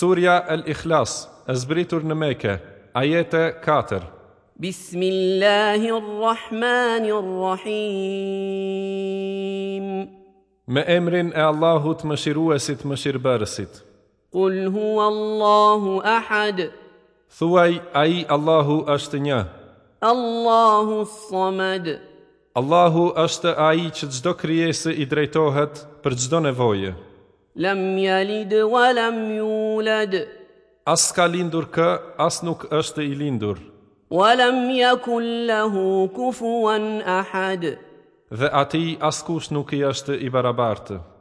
Surja El Ikhlas, e zbritur në Mekë, ajete 4. Bismillahirrahmanirrahim. Me emrin e Allahut Mëshiruesit Kull Qul huwallahu ahad. Thuaj ai Allahu është një. Allahu samad. Allahu është ai që çdo krijesë i drejtohet për çdo nevojë lam yalid wa yulad as ka lindur k as nuk është i lindur wa lam lahu kufuwan ahad dhe ati askush nuk i është i barabartë